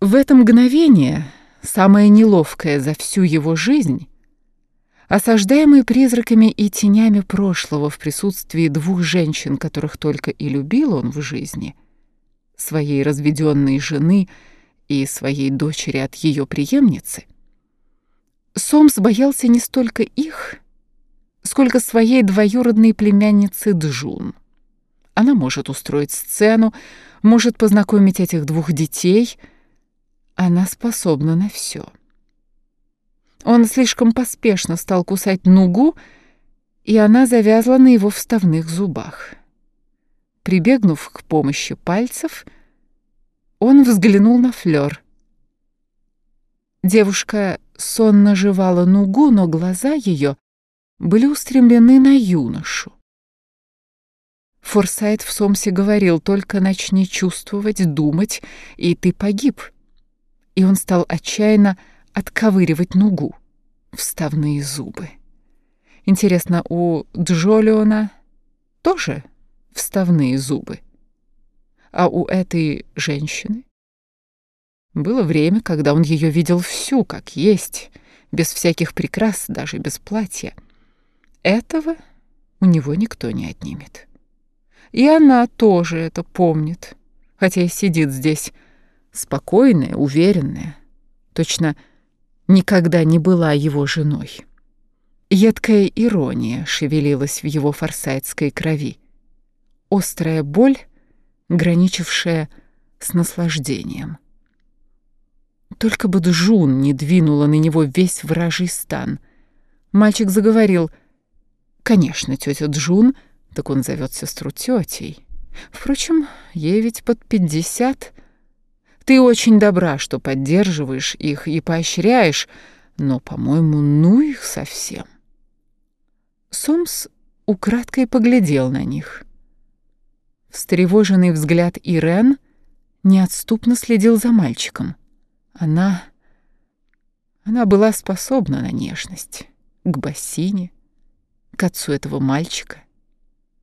В это мгновение, самое неловкое за всю его жизнь, осаждаемый призраками и тенями прошлого в присутствии двух женщин, которых только и любил он в жизни, своей разведенной жены и своей дочери от ее преемницы, Сомс боялся не столько их, сколько своей двоюродной племянницы Джун. Она может устроить сцену, может познакомить этих двух детей — она способна на все. Он слишком поспешно стал кусать нугу, и она завязла на его вставных зубах. Прибегнув к помощи пальцев, он взглянул на Флёр. Девушка сонно жевала нугу, но глаза ее были устремлены на юношу. Форсайт в Сомсе говорил, только начни чувствовать, думать, и ты погиб и он стал отчаянно отковыривать нугу, вставные зубы. Интересно, у Джолиона тоже вставные зубы? А у этой женщины? Было время, когда он ее видел всю, как есть, без всяких прикрас, даже без платья. Этого у него никто не отнимет. И она тоже это помнит, хотя и сидит здесь, спокойная, уверенная, точно никогда не была его женой. Едкая ирония шевелилась в его форсайтской крови. Острая боль, граничившая с наслаждением. Только бы Джун не двинула на него весь вражий стан. Мальчик заговорил. «Конечно, тетя Джун, так он зовет сестру тетей. Впрочем, ей ведь под пятьдесят, ты очень добра, что поддерживаешь их и поощряешь, но, по-моему, ну их совсем. Сомс украдкой поглядел на них. Встревоженный взгляд Ирен неотступно следил за мальчиком. Она... Она была способна на нежность. К бассейне, к отцу этого мальчика,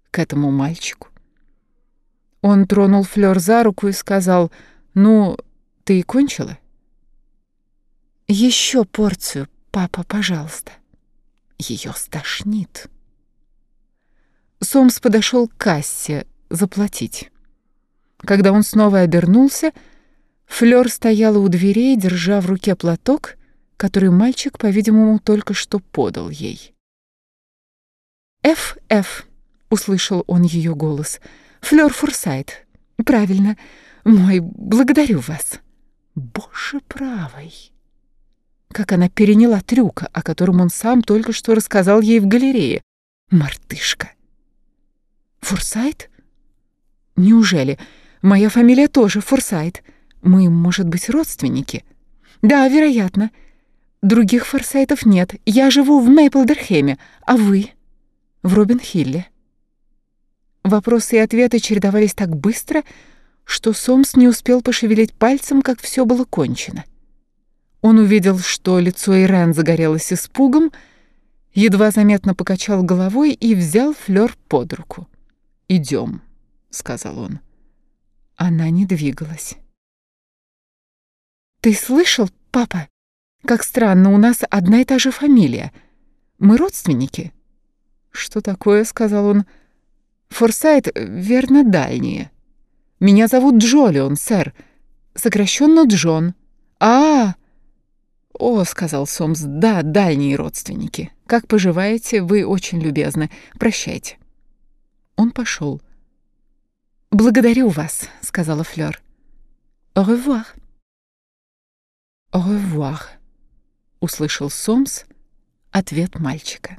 к этому мальчику. Он тронул Флёр за руку и сказал — «Ну, ты и кончила?» «Еще порцию, папа, пожалуйста». Ее стошнит. Сомс подошел к кассе заплатить. Когда он снова обернулся, Флёр стояла у дверей, держа в руке платок, который мальчик, по-видимому, только что подал ей. «Ф.Ф.» — услышал он ее голос. «Флёр Форсайт. Правильно. Мой, благодарю вас. Боже правый. Как она переняла трюка, о котором он сам только что рассказал ей в галерее. Мартышка. Форсайт? Неужели? Моя фамилия тоже Форсайт. Мы, может быть, родственники? Да, вероятно. Других Форсайтов нет. Я живу в Мейплдерхеме, а вы? В Робин-Хилле. Вопросы и ответы чередовались так быстро, что Сомс не успел пошевелить пальцем, как все было кончено. Он увидел, что лицо Ирен загорелось испугом, едва заметно покачал головой и взял Флёр под руку. «Идем», — сказал он. Она не двигалась. «Ты слышал, папа? Как странно, у нас одна и та же фамилия. Мы родственники». «Что такое?» — сказал он. «Форсайт, верно, дальние». Меня зовут Джолион, сэр. Сокращенно Джон. А, О, сказал Сомс, да, дальние родственники. Как поживаете? Вы очень любезны. Прощайте. Он пошел. Благодарю вас, сказала revoir. Au revoir, услышал Сомс ответ мальчика.